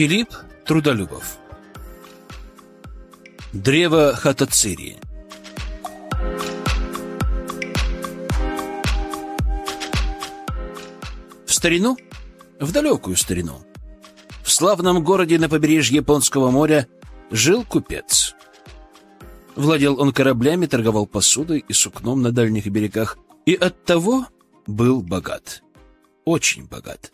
Филипп Трудолюбов Древо Хатацирии В старину, в далекую старину, в славном городе на побережье Японского моря жил купец. Владел он кораблями, торговал посудой и сукном на дальних берегах, и оттого был богат. Очень богат.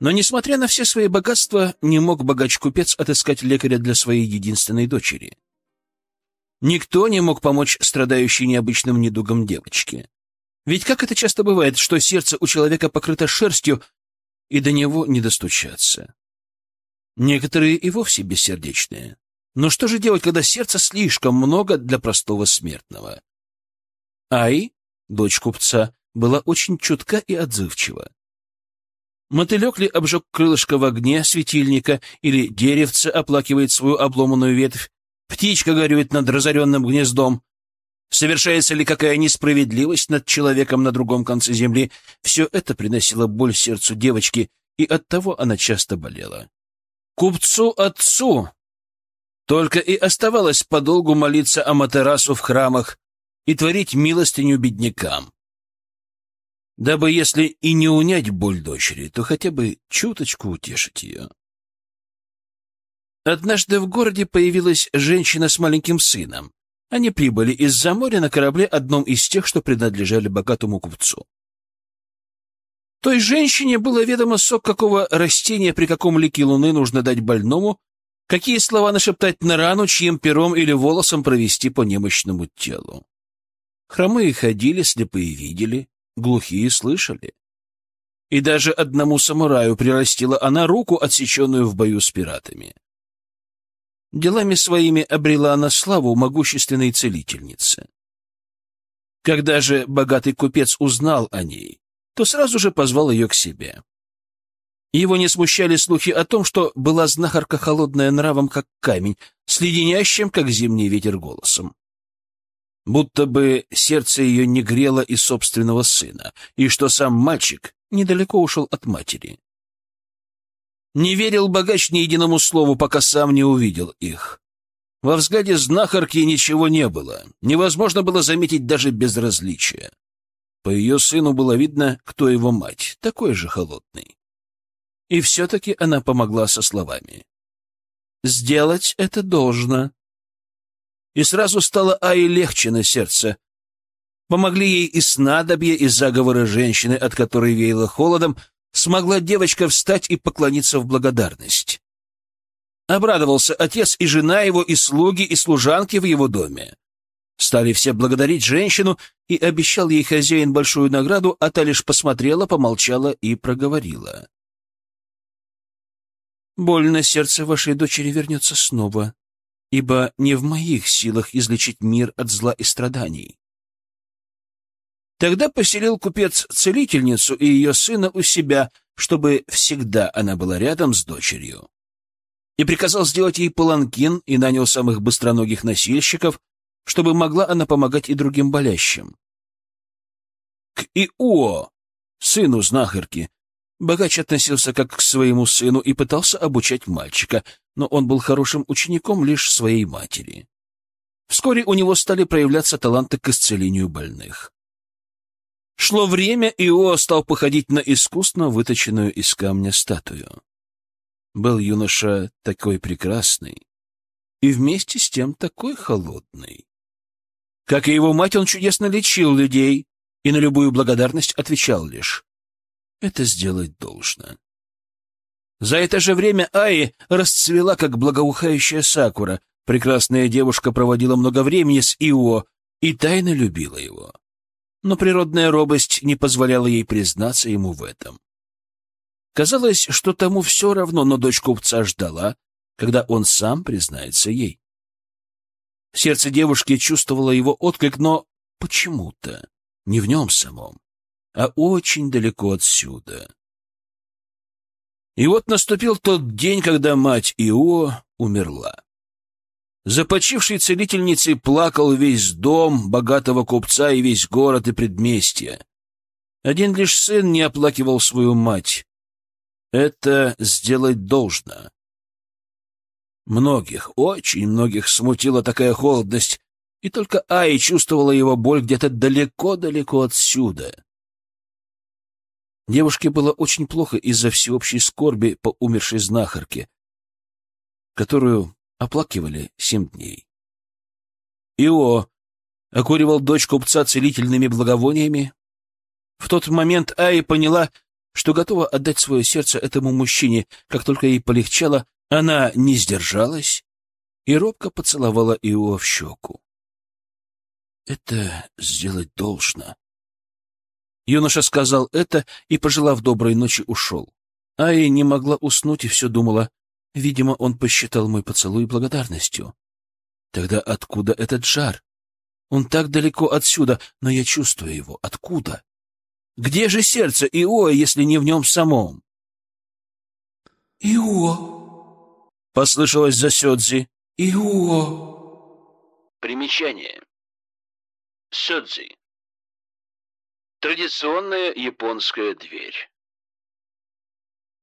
Но, несмотря на все свои богатства, не мог богач-купец отыскать лекаря для своей единственной дочери. Никто не мог помочь страдающей необычным недугом девочке. Ведь как это часто бывает, что сердце у человека покрыто шерстью, и до него не достучаться. Некоторые и вовсе бессердечные. Но что же делать, когда сердца слишком много для простого смертного? Ай, дочь купца, была очень чутка и отзывчива. Мотылек ли обжег крылышко в огне светильника, или деревце оплакивает свою обломанную ветвь, птичка горюет над разоренным гнездом, совершается ли какая несправедливость над человеком на другом конце земли, все это приносило боль сердцу девочки, и оттого она часто болела. Купцу-отцу только и оставалось подолгу молиться о Матерасу в храмах и творить милостыню беднякам дабы, если и не унять боль дочери, то хотя бы чуточку утешить ее. Однажды в городе появилась женщина с маленьким сыном. Они прибыли из-за моря на корабле одном из тех, что принадлежали богатому купцу. Той женщине было ведомо сок какого растения при каком лике луны нужно дать больному, какие слова нашептать на рану, чьим пером или волосом провести по немощному телу. Хромые ходили, слепые видели, глухие слышали. И даже одному самураю прирастила она руку, отсеченную в бою с пиратами. Делами своими обрела она славу могущественной целительницы. Когда же богатый купец узнал о ней, то сразу же позвал ее к себе. Его не смущали слухи о том, что была знахарка холодная нравом, как камень, с леденящим, как зимний ветер, голосом будто бы сердце ее не грело и собственного сына, и что сам мальчик недалеко ушел от матери. Не верил богач ни единому слову, пока сам не увидел их. Во взгляде знахарки ничего не было, невозможно было заметить даже безразличия. По ее сыну было видно, кто его мать, такой же холодный. И все-таки она помогла со словами. «Сделать это должно и сразу стало Аи легче на сердце. Помогли ей и снадобья, и заговоры женщины, от которой веяло холодом, смогла девочка встать и поклониться в благодарность. Обрадовался отец и жена его, и слуги, и служанки в его доме. Стали все благодарить женщину, и обещал ей хозяин большую награду, а та лишь посмотрела, помолчала и проговорила. «Больно сердце вашей дочери вернется снова ибо не в моих силах излечить мир от зла и страданий. Тогда поселил купец целительницу и ее сына у себя, чтобы всегда она была рядом с дочерью. И приказал сделать ей паланкин и нанял самых быстроногих носильщиков, чтобы могла она помогать и другим болящим. К Ио, сыну знахарки, Богач относился как к своему сыну и пытался обучать мальчика, но он был хорошим учеником лишь своей матери. Вскоре у него стали проявляться таланты к исцелению больных. Шло время, и Ио стал походить на искусно выточенную из камня статую. Был юноша такой прекрасный и вместе с тем такой холодный. Как и его мать, он чудесно лечил людей и на любую благодарность отвечал лишь это сделать должно. За это же время Аи расцвела, как благоухающая сакура. Прекрасная девушка проводила много времени с Ио и тайно любила его. Но природная робость не позволяла ей признаться ему в этом. Казалось, что тому все равно, но дочь купца ждала, когда он сам признается ей. Сердце девушки чувствовало его отклик, но почему-то не в нем самом а очень далеко отсюда. И вот наступил тот день, когда мать Ио умерла. Започившей целительницей плакал весь дом богатого купца и весь город и предместье. Один лишь сын не оплакивал свою мать. Это сделать должно. Многих, очень многих смутила такая холодность, и только Ай чувствовала его боль где-то далеко-далеко отсюда. Девушке было очень плохо из-за всеобщей скорби по умершей знахарке, которую оплакивали семь дней. Ио окуривал дочь купца целительными благовониями. В тот момент Ай поняла, что готова отдать свое сердце этому мужчине. Как только ей полегчало, она не сдержалась и робко поцеловала Ио в щеку. Это сделать должно. Юноша сказал это и, пожелав доброй ночи, ушел. Ая не могла уснуть и все думала. Видимо, он посчитал мой поцелуй благодарностью. Тогда откуда этот жар? Он так далеко отсюда, но я чувствую его. Откуда? Где же сердце Иоа, если не в нем самом? «Ио!» — послышалось за Сёдзи. «Ио!» Примечание. Сёдзи. Традиционная японская дверь.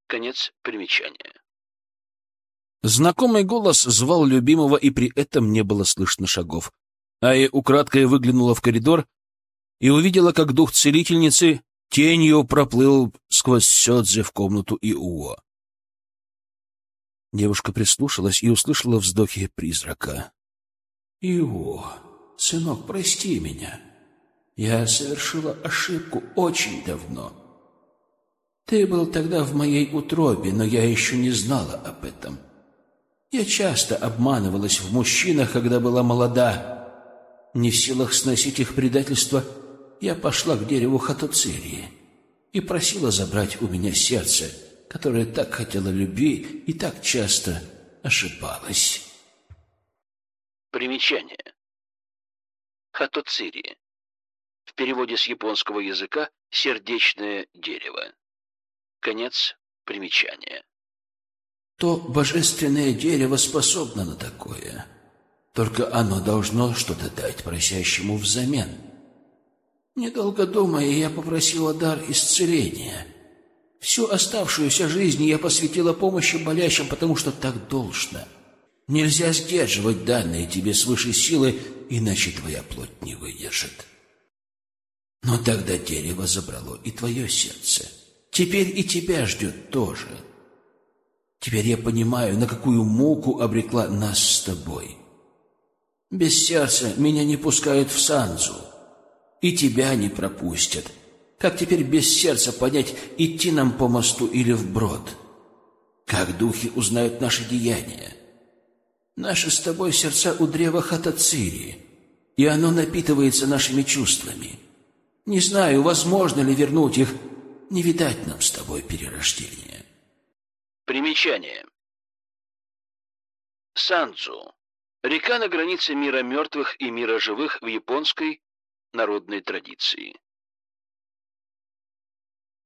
Конец примечания. Знакомый голос звал любимого, и при этом не было слышно шагов. Ая украдкой выглянула в коридор и увидела, как дух целительницы тенью проплыл сквозь Сёдзе в комнату Иуо. Девушка прислушалась и услышала вздохи призрака. «Ио, сынок, прости меня. Я совершила ошибку очень давно. Ты был тогда в моей утробе, но я еще не знала об этом. Я часто обманывалась в мужчинах, когда была молода, не в силах сносить их предательство, я пошла к дереву Хатуцирии и просила забрать у меня сердце, которое так хотело любви и так часто ошибалось. Примечание. Хатуцирии. В переводе с японского языка «сердечное дерево». Конец примечания. То божественное дерево способно на такое — только оно должно что-то дать просящему взамен. Недолго думая, я попросила дар исцеления. Всю оставшуюся жизнь я посвятила помощи болящим, потому что так должно. Нельзя сдерживать данные тебе свыше силы, иначе твоя плоть не выдержит. Но тогда дерево забрало и твое сердце. Теперь и тебя ждет тоже. Теперь я понимаю, на какую муку обрекла нас с тобой. Без сердца меня не пускают в Санзу. И тебя не пропустят. Как теперь без сердца понять, идти нам по мосту или вброд? Как духи узнают наши деяния? Наши с тобой сердца у древа Хатацири, и оно напитывается нашими чувствами. Не знаю, возможно ли вернуть их, не видать нам с тобой перерождения. Примечание. Санзу Река на границе мира мертвых и мира живых в японской народной традиции.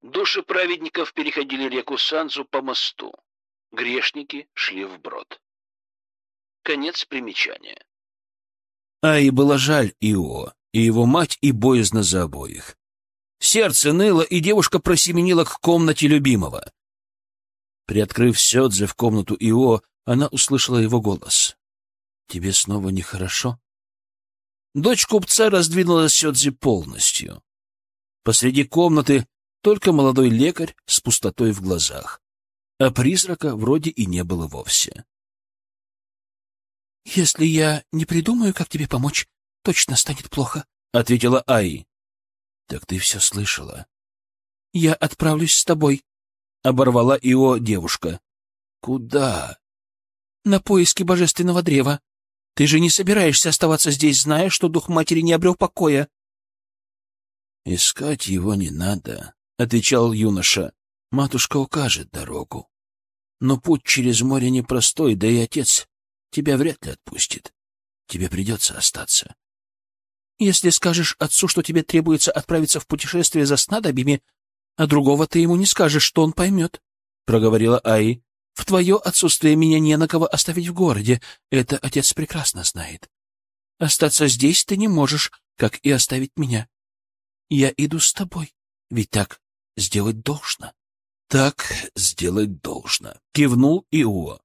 Души праведников переходили реку Санзу по мосту. Грешники шли вброд. Конец примечания. А и было жаль Ио, и его мать, и боязно за обоих. Сердце ныло, и девушка просеменила к комнате любимого. Приоткрыв Сёдзе в комнату Ио, она услышала его голос. Тебе снова нехорошо? Дочь купца раздвинула Сёдзи полностью. Посреди комнаты только молодой лекарь с пустотой в глазах, а призрака вроде и не было вовсе. «Если я не придумаю, как тебе помочь, точно станет плохо», — ответила Аи. «Так ты все слышала». «Я отправлюсь с тобой», — оборвала его девушка. «Куда?» «На поиски божественного древа. Ты же не собираешься оставаться здесь, зная, что дух матери не обрел покоя? — Искать его не надо, — отвечал юноша. — Матушка укажет дорогу. Но путь через море непростой, да и отец тебя вряд ли отпустит. Тебе придется остаться. — Если скажешь отцу, что тебе требуется отправиться в путешествие за снадобьями, а другого ты ему не скажешь, что он поймет, — проговорила Аи. В твое отсутствие меня не на кого оставить в городе. Это отец прекрасно знает. Остаться здесь ты не можешь, как и оставить меня. Я иду с тобой, ведь так сделать должно. Так сделать должно, кивнул Ио.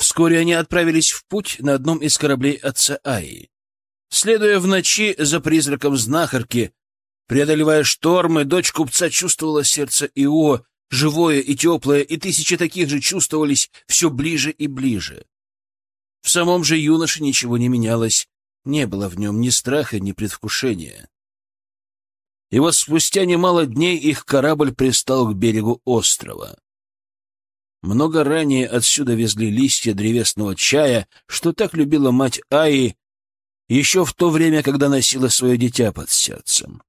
Вскоре они отправились в путь на одном из кораблей отца Аи. Следуя в ночи за призраком знахарки, преодолевая штормы, дочь купца чувствовала сердце Ио, живое и теплое, и тысячи таких же чувствовались все ближе и ближе. В самом же юноше ничего не менялось, не было в нем ни страха, ни предвкушения. И вот спустя немало дней их корабль пристал к берегу острова. Много ранее отсюда везли листья древесного чая, что так любила мать Аи еще в то время, когда носила свое дитя под сердцем.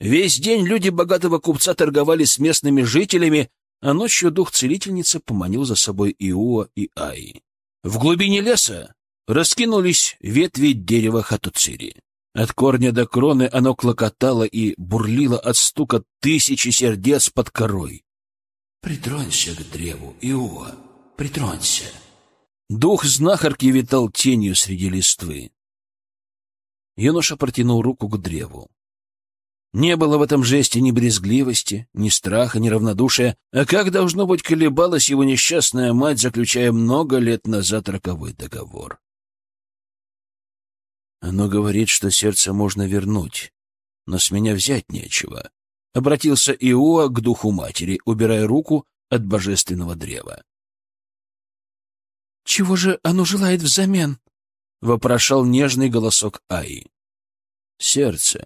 Весь день люди богатого купца торговали с местными жителями, а ночью дух целительницы поманил за собой Иуа и Аи. В глубине леса раскинулись ветви дерева хатуцири. От корня до кроны оно клокотало и бурлило от стука тысячи сердец под корой. Притронься к древу, Иова, притронься. Дух знахарки витал тенью среди листвы. Юноша протянул руку к древу. Не было в этом жесте ни брезгливости, ни страха, ни равнодушия, а как, должно быть, колебалась его несчастная мать, заключая много лет назад роковой договор. Оно говорит, что сердце можно вернуть, но с меня взять нечего. Обратился Иоа к духу матери, убирая руку от божественного древа. «Чего же оно желает взамен?» — вопрошал нежный голосок Аи. «Сердце.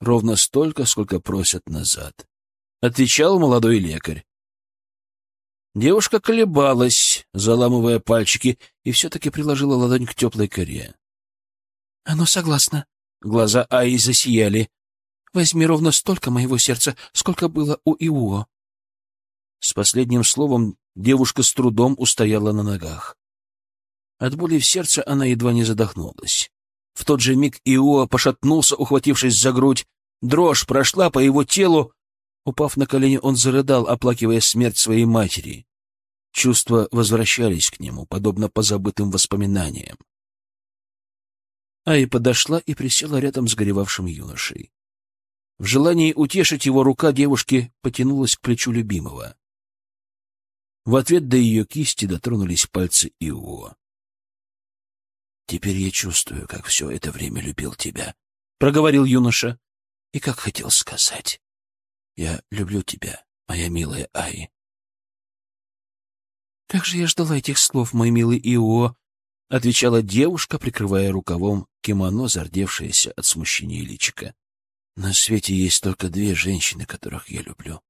Ровно столько, сколько просят назад», — отвечал молодой лекарь. Девушка колебалась, заламывая пальчики, и все-таки приложила ладонь к теплой коре. «Оно согласно». Глаза Аи засияли. Возьми ровно столько моего сердца, сколько было у Иуо. С последним словом девушка с трудом устояла на ногах. От боли в сердце она едва не задохнулась. В тот же миг Иоа пошатнулся, ухватившись за грудь. Дрожь прошла по его телу. Упав на колени, он зарыдал, оплакивая смерть своей матери. Чувства возвращались к нему, подобно позабытым воспоминаниям. Ай подошла и присела рядом с горевавшим юношей. В желании утешить его рука девушки потянулась к плечу любимого. В ответ до ее кисти дотронулись пальцы Ио. «Теперь я чувствую, как все это время любил тебя», — проговорил юноша, — «и как хотел сказать. Я люблю тебя, моя милая Ай». «Как же я ждала этих слов, мой милый Ио», — отвечала девушка, прикрывая рукавом кимоно, зардевшееся от смущения личика. На свете есть только две женщины, которых я люблю.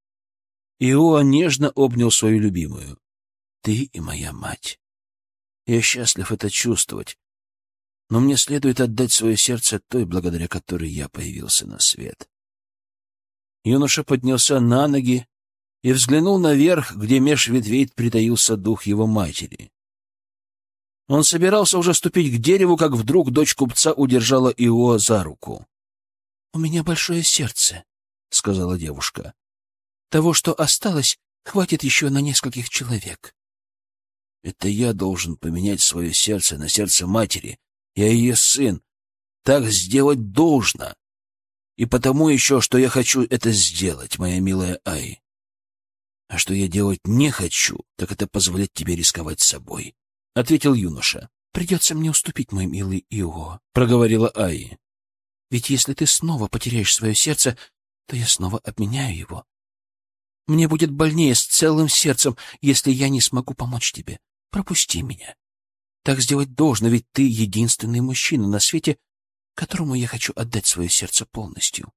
Иоа нежно обнял свою любимую. Ты и моя мать. Я счастлив это чувствовать, но мне следует отдать свое сердце той, благодаря которой я появился на свет. Юноша поднялся на ноги и взглянул наверх, где меж ветвей притаился дух его матери. Он собирался уже ступить к дереву, как вдруг дочь купца удержала Иоа за руку. — У меня большое сердце, — сказала девушка. — Того, что осталось, хватит еще на нескольких человек. — Это я должен поменять свое сердце на сердце матери. Я ее сын. Так сделать должно. И потому еще, что я хочу это сделать, моя милая Ай. А что я делать не хочу, так это позволять тебе рисковать собой, — ответил юноша. — Придется мне уступить, мой милый Ио, — проговорила Ай. Ведь если ты снова потеряешь свое сердце, то я снова обменяю его. Мне будет больнее с целым сердцем, если я не смогу помочь тебе. Пропусти меня. Так сделать должно, ведь ты единственный мужчина на свете, которому я хочу отдать свое сердце полностью.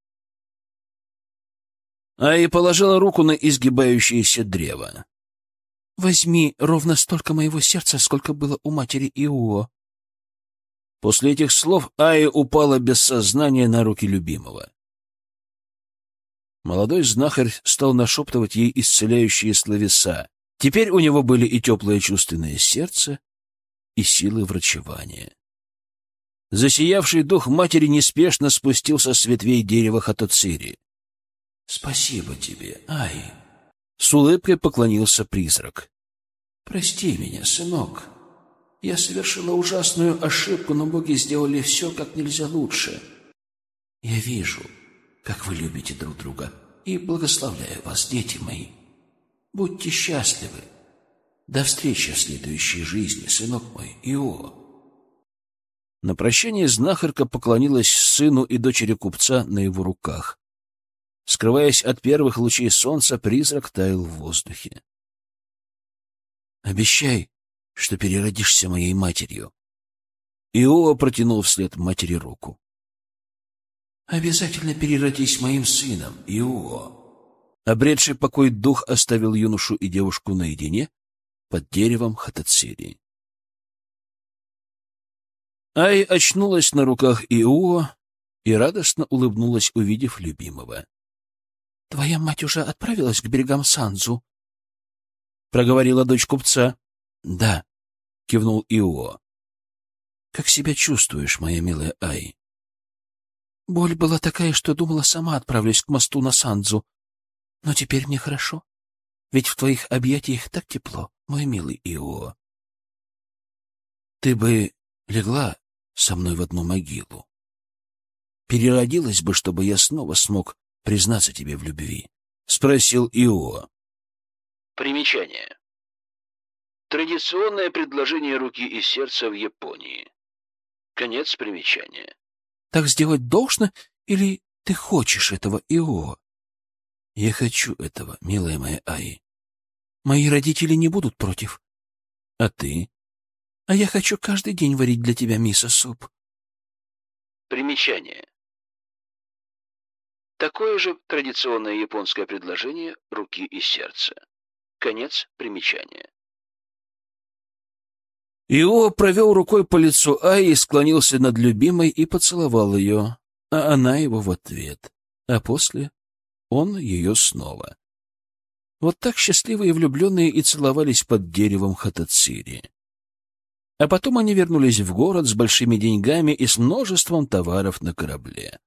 А положила руку на изгибающееся древо. Возьми ровно столько моего сердца, сколько было у матери Иуо. После этих слов Ая упала без сознания на руки любимого. Молодой знахарь стал нашептывать ей исцеляющие словеса. Теперь у него были и теплое чувственное сердце, и силы врачевания. Засиявший дух матери неспешно спустился с ветвей дерева Хатоцири. — Спасибо тебе, Ай! — с улыбкой поклонился призрак. — Прости меня, сынок. Я совершила ужасную ошибку, но боги сделали все как нельзя лучше. Я вижу, как вы любите друг друга, и благословляю вас, дети мои. Будьте счастливы. До встречи в следующей жизни, сынок мой, Ио. На прощание знахарка поклонилась сыну и дочери купца на его руках. Скрываясь от первых лучей солнца, призрак таял в воздухе. «Обещай, что переродишься моей матерью». Иова протянул вслед матери руку. «Обязательно переродись моим сыном, Ио». Обретший покой дух оставил юношу и девушку наедине под деревом Хатацирии. Ай очнулась на руках Иуо и радостно улыбнулась, увидев любимого. — Твоя мать уже отправилась к берегам Санзу? — проговорила дочь купца. — Да, — кивнул Иуо. — Как себя чувствуешь, моя милая Ай? Боль была такая, что думала, сама отправлюсь к мосту на Санзу. Но теперь мне хорошо, ведь в твоих объятиях так тепло, мой милый Ио. Ты бы легла со мной в одну могилу. Переродилась бы, чтобы я снова смог признаться тебе в любви? — спросил Ио. Примечание. Традиционное предложение руки и сердца в Японии. Конец примечания. Так сделать должно или ты хочешь этого, Ио? Я хочу этого, милая моя Аи. Мои родители не будут против. А ты? А я хочу каждый день варить для тебя мисо-суп. Примечание. Такое же традиционное японское предложение руки и сердца. Конец примечания. Ио провел рукой по лицу Аи, склонился над любимой и поцеловал ее, а она его в ответ. А после он ее снова. Вот так счастливые влюбленные и целовались под деревом Хатацири. А потом они вернулись в город с большими деньгами и с множеством товаров на корабле.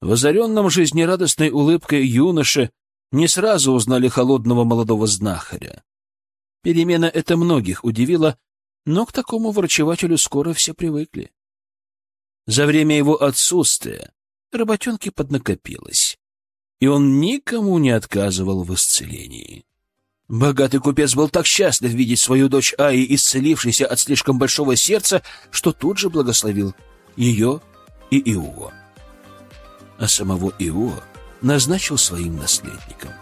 В озаренном жизнерадостной улыбкой юноше не сразу узнали холодного молодого знахаря. Перемена это многих удивила, но к такому врачевателю скоро все привыкли. За время его отсутствия работенки поднакопилось, и он никому не отказывал в исцелении. Богатый купец был так счастлив видеть свою дочь Аи, исцелившейся от слишком большого сердца, что тут же благословил ее и Иуо. А самого Иуо назначил своим наследником.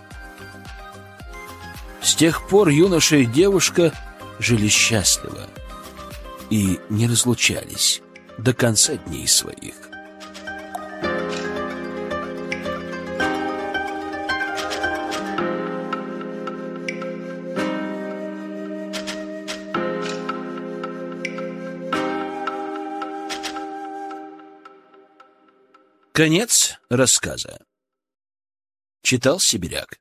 С тех пор юноша и девушка жили счастливо и не разлучались до конца дней своих. Конец рассказа. Читал Сибиряк.